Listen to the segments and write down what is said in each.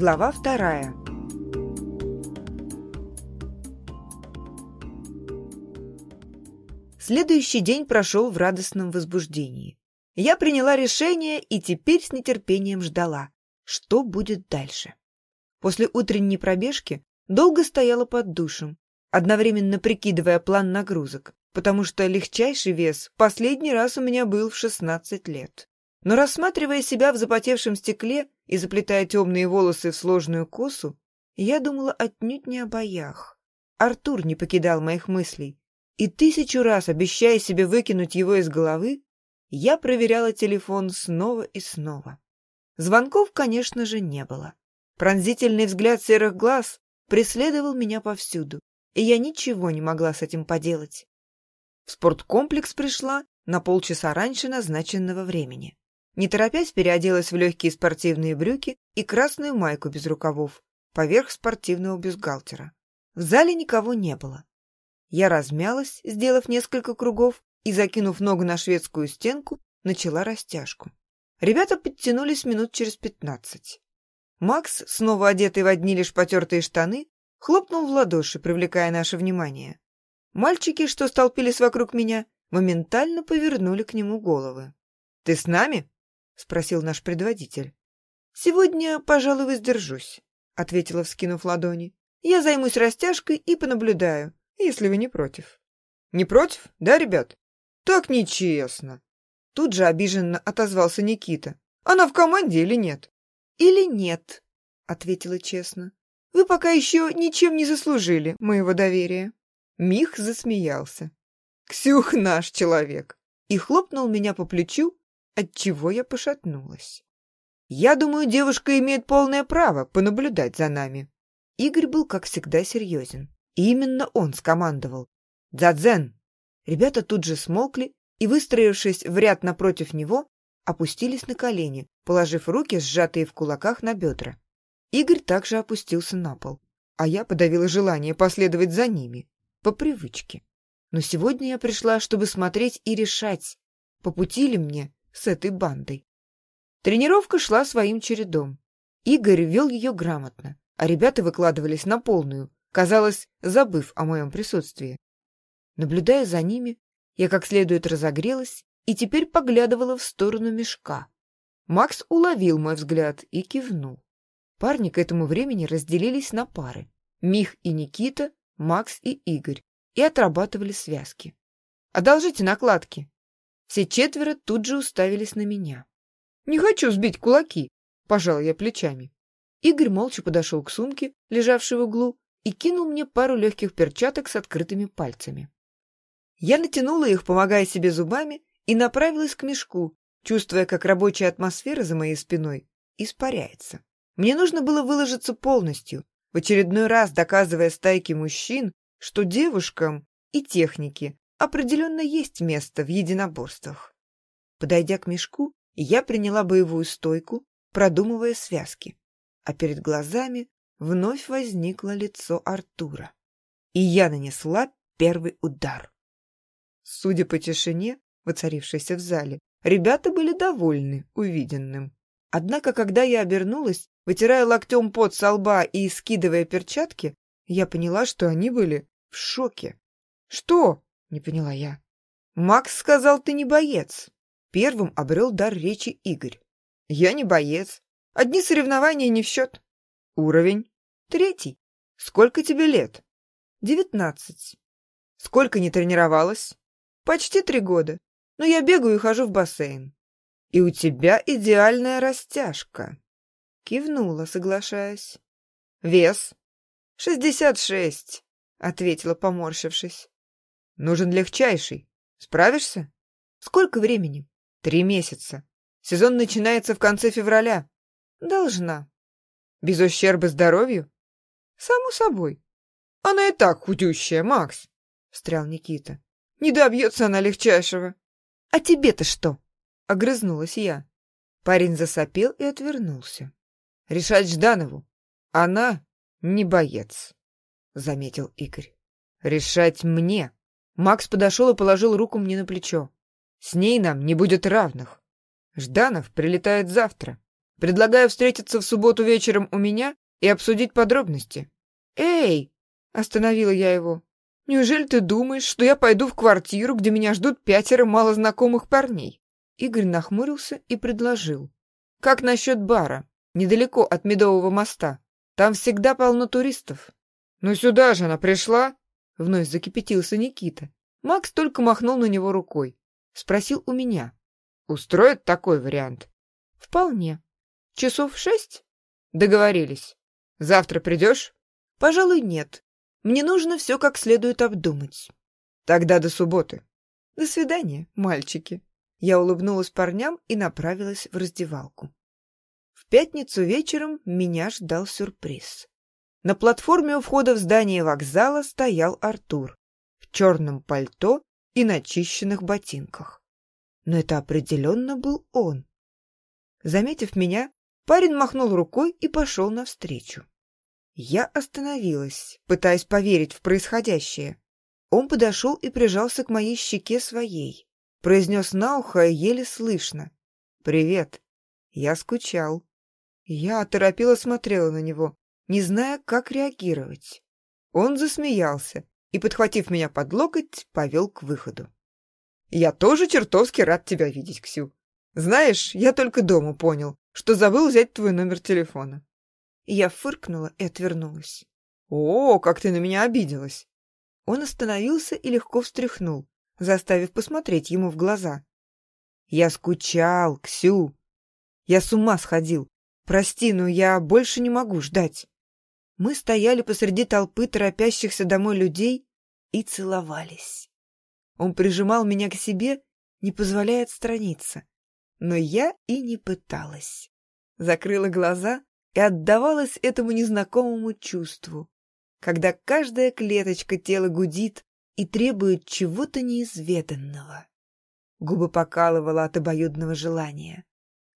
Глава вторая. Следующий день прошел в радостном возбуждении. Я приняла решение и теперь с нетерпением ждала, что будет дальше. После утренней пробежки долго стояла под душем, одновременно прикидывая план нагрузок, потому что легчайший вес последний раз у меня был в 16 лет. Но рассматривая себя в запотевшем стекле и заплетая темные волосы в сложную косу, я думала отнюдь не о боях. Артур не покидал моих мыслей, и тысячу раз, обещая себе выкинуть его из головы, я проверяла телефон снова и снова. Звонков, конечно же, не было. Пронзительный взгляд серых глаз преследовал меня повсюду, и я ничего не могла с этим поделать. В спорткомплекс пришла на полчаса раньше назначенного времени. Не торопясь, переоделась в легкие спортивные брюки и красную майку без рукавов, поверх спортивного бюстгальтера. В зале никого не было. Я размялась, сделав несколько кругов, и, закинув ногу на шведскую стенку, начала растяжку. Ребята подтянулись минут через пятнадцать. Макс, снова одетый в одни лишь потертые штаны, хлопнул в ладоши, привлекая наше внимание. Мальчики, что столпились вокруг меня, моментально повернули к нему головы. «Ты с нами?» — спросил наш предводитель. «Сегодня, пожалуй, воздержусь», — ответила, вскинув ладони. «Я займусь растяжкой и понаблюдаю если вы не против. Не против, да, ребят? Так нечестно. Тут же обиженно отозвался Никита. Она в команде или нет? Или нет, ответила честно. Вы пока еще ничем не заслужили моего доверия. Мих засмеялся. Ксюх наш человек. И хлопнул меня по плечу, от чего я пошатнулась. Я думаю, девушка имеет полное право понаблюдать за нами. Игорь был, как всегда, серьезен. И именно он скомандовал. «Дзадзен!» Ребята тут же смолкли и, выстроившись в ряд напротив него, опустились на колени, положив руки, сжатые в кулаках, на бедра. Игорь также опустился на пол, а я подавила желание последовать за ними, по привычке. Но сегодня я пришла, чтобы смотреть и решать, по пути ли мне с этой бандой. Тренировка шла своим чередом. Игорь вел ее грамотно, а ребята выкладывались на полную, казалось, забыв о моем присутствии. Наблюдая за ними, я как следует разогрелась и теперь поглядывала в сторону мешка. Макс уловил мой взгляд и кивнул. Парни к этому времени разделились на пары. Мих и Никита, Макс и Игорь, и отрабатывали связки. «Одолжите накладки». Все четверо тут же уставились на меня. «Не хочу сбить кулаки», — пожал я плечами. Игорь молча подошел к сумке, лежавшей в углу, и кинул мне пару легких перчаток с открытыми пальцами. Я натянула их, помогая себе зубами, и направилась к мешку, чувствуя, как рабочая атмосфера за моей спиной испаряется. Мне нужно было выложиться полностью, в очередной раз доказывая стайке мужчин, что девушкам и технике определенно есть место в единоборствах. Подойдя к мешку, я приняла боевую стойку, продумывая связки, а перед глазами вновь возникло лицо Артура, и я нанесла первый удар. Судя по тишине, воцарившейся в зале, ребята были довольны увиденным. Однако, когда я обернулась, вытирая локтем пот со лба и скидывая перчатки, я поняла, что они были в шоке. «Что?» — не поняла я. «Макс сказал, ты не боец». Первым обрел дар речи Игорь. «Я не боец. Одни соревнования не в счет. Уровень. Третий. Сколько тебе лет? Девятнадцать. Сколько не тренировалась? Почти три года. Но я бегаю и хожу в бассейн. И у тебя идеальная растяжка. Кивнула, соглашаясь. Вес? Шестьдесят шесть, ответила, поморщившись. Нужен легчайший. Справишься? Сколько времени? Три месяца. Сезон начинается в конце февраля. Должна. Без ущерба здоровью? Само собой. Она и так худющая, Макс, встрял Никита. Не добьется она легчайшего. А тебе-то что? Огрызнулась я. Парень засопел и отвернулся. Решать Жданову. Она не боец, заметил Игорь. Решать мне. Макс подошел и положил руку мне на плечо. С ней нам не будет равных. Жданов прилетает завтра. Предлагаю встретиться в субботу вечером у меня и обсудить подробности». «Эй!» — остановила я его. «Неужели ты думаешь, что я пойду в квартиру, где меня ждут пятеро малознакомых парней?» Игорь нахмурился и предложил. «Как насчет бара, недалеко от Медового моста? Там всегда полно туристов». «Ну сюда же она пришла!» Вновь закипятился Никита. Макс только махнул на него рукой. Спросил у меня. «Устроит такой вариант?» «Вполне. Часов шесть?» «Договорились. Завтра придешь?» «Пожалуй, нет. Мне нужно все как следует обдумать». «Тогда до субботы». «До свидания, мальчики». Я улыбнулась парням и направилась в раздевалку. В пятницу вечером меня ждал сюрприз. На платформе у входа в здание вокзала стоял Артур в черном пальто и начищенных ботинках. Но это определенно был он. Заметив меня, парень махнул рукой и пошел навстречу. Я остановилась, пытаясь поверить в происходящее. Он подошел и прижался к моей щеке своей. Произнес на ухо еле слышно. «Привет. Я скучал». Я оторопела смотрела на него, не зная, как реагировать. Он засмеялся и, подхватив меня под локоть, повел к выходу. «Я тоже чертовски рад тебя видеть, Ксю. Знаешь, я только дома понял, что забыл взять твой номер телефона». Я фыркнула и отвернулась. «О, как ты на меня обиделась!» Он остановился и легко встряхнул, заставив посмотреть ему в глаза. «Я скучал, Ксю. Я с ума сходил. Прости, но я больше не могу ждать». Мы стояли посреди толпы торопящихся домой людей и целовались. Он прижимал меня к себе, не позволяя отстраниться. Но я и не пыталась. Закрыла глаза и отдавалась этому незнакомому чувству, когда каждая клеточка тела гудит и требует чего-то неизведанного. Губы покалывала от обоюдного желания.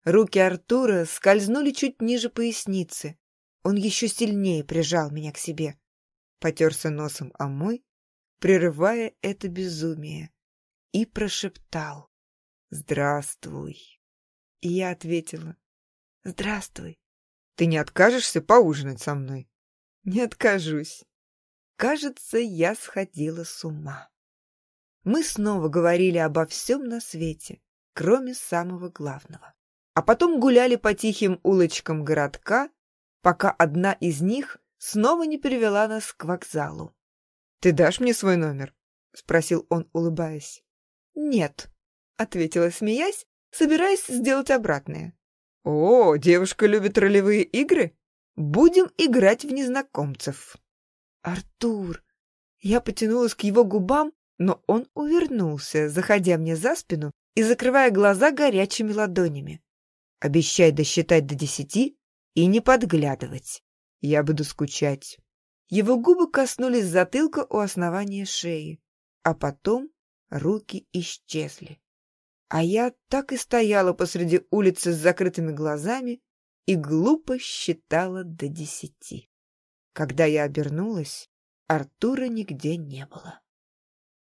Руки Артура скользнули чуть ниже поясницы, он еще сильнее прижал меня к себе, потерся носом о мой, прерывая это безумие, и прошептал «Здравствуй». И я ответила «Здравствуй». «Ты не откажешься поужинать со мной?» «Не откажусь». Кажется, я сходила с ума. Мы снова говорили обо всем на свете, кроме самого главного. А потом гуляли по тихим улочкам городка, пока одна из них снова не привела нас к вокзалу. «Ты дашь мне свой номер?» — спросил он, улыбаясь. «Нет», — ответила, смеясь, собираясь сделать обратное. «О, девушка любит ролевые игры? Будем играть в незнакомцев». «Артур!» Я потянулась к его губам, но он увернулся, заходя мне за спину и закрывая глаза горячими ладонями. «Обещай досчитать до десяти, и не подглядывать. Я буду скучать. Его губы коснулись затылка у основания шеи, а потом руки исчезли. А я так и стояла посреди улицы с закрытыми глазами и глупо считала до десяти. Когда я обернулась, Артура нигде не было.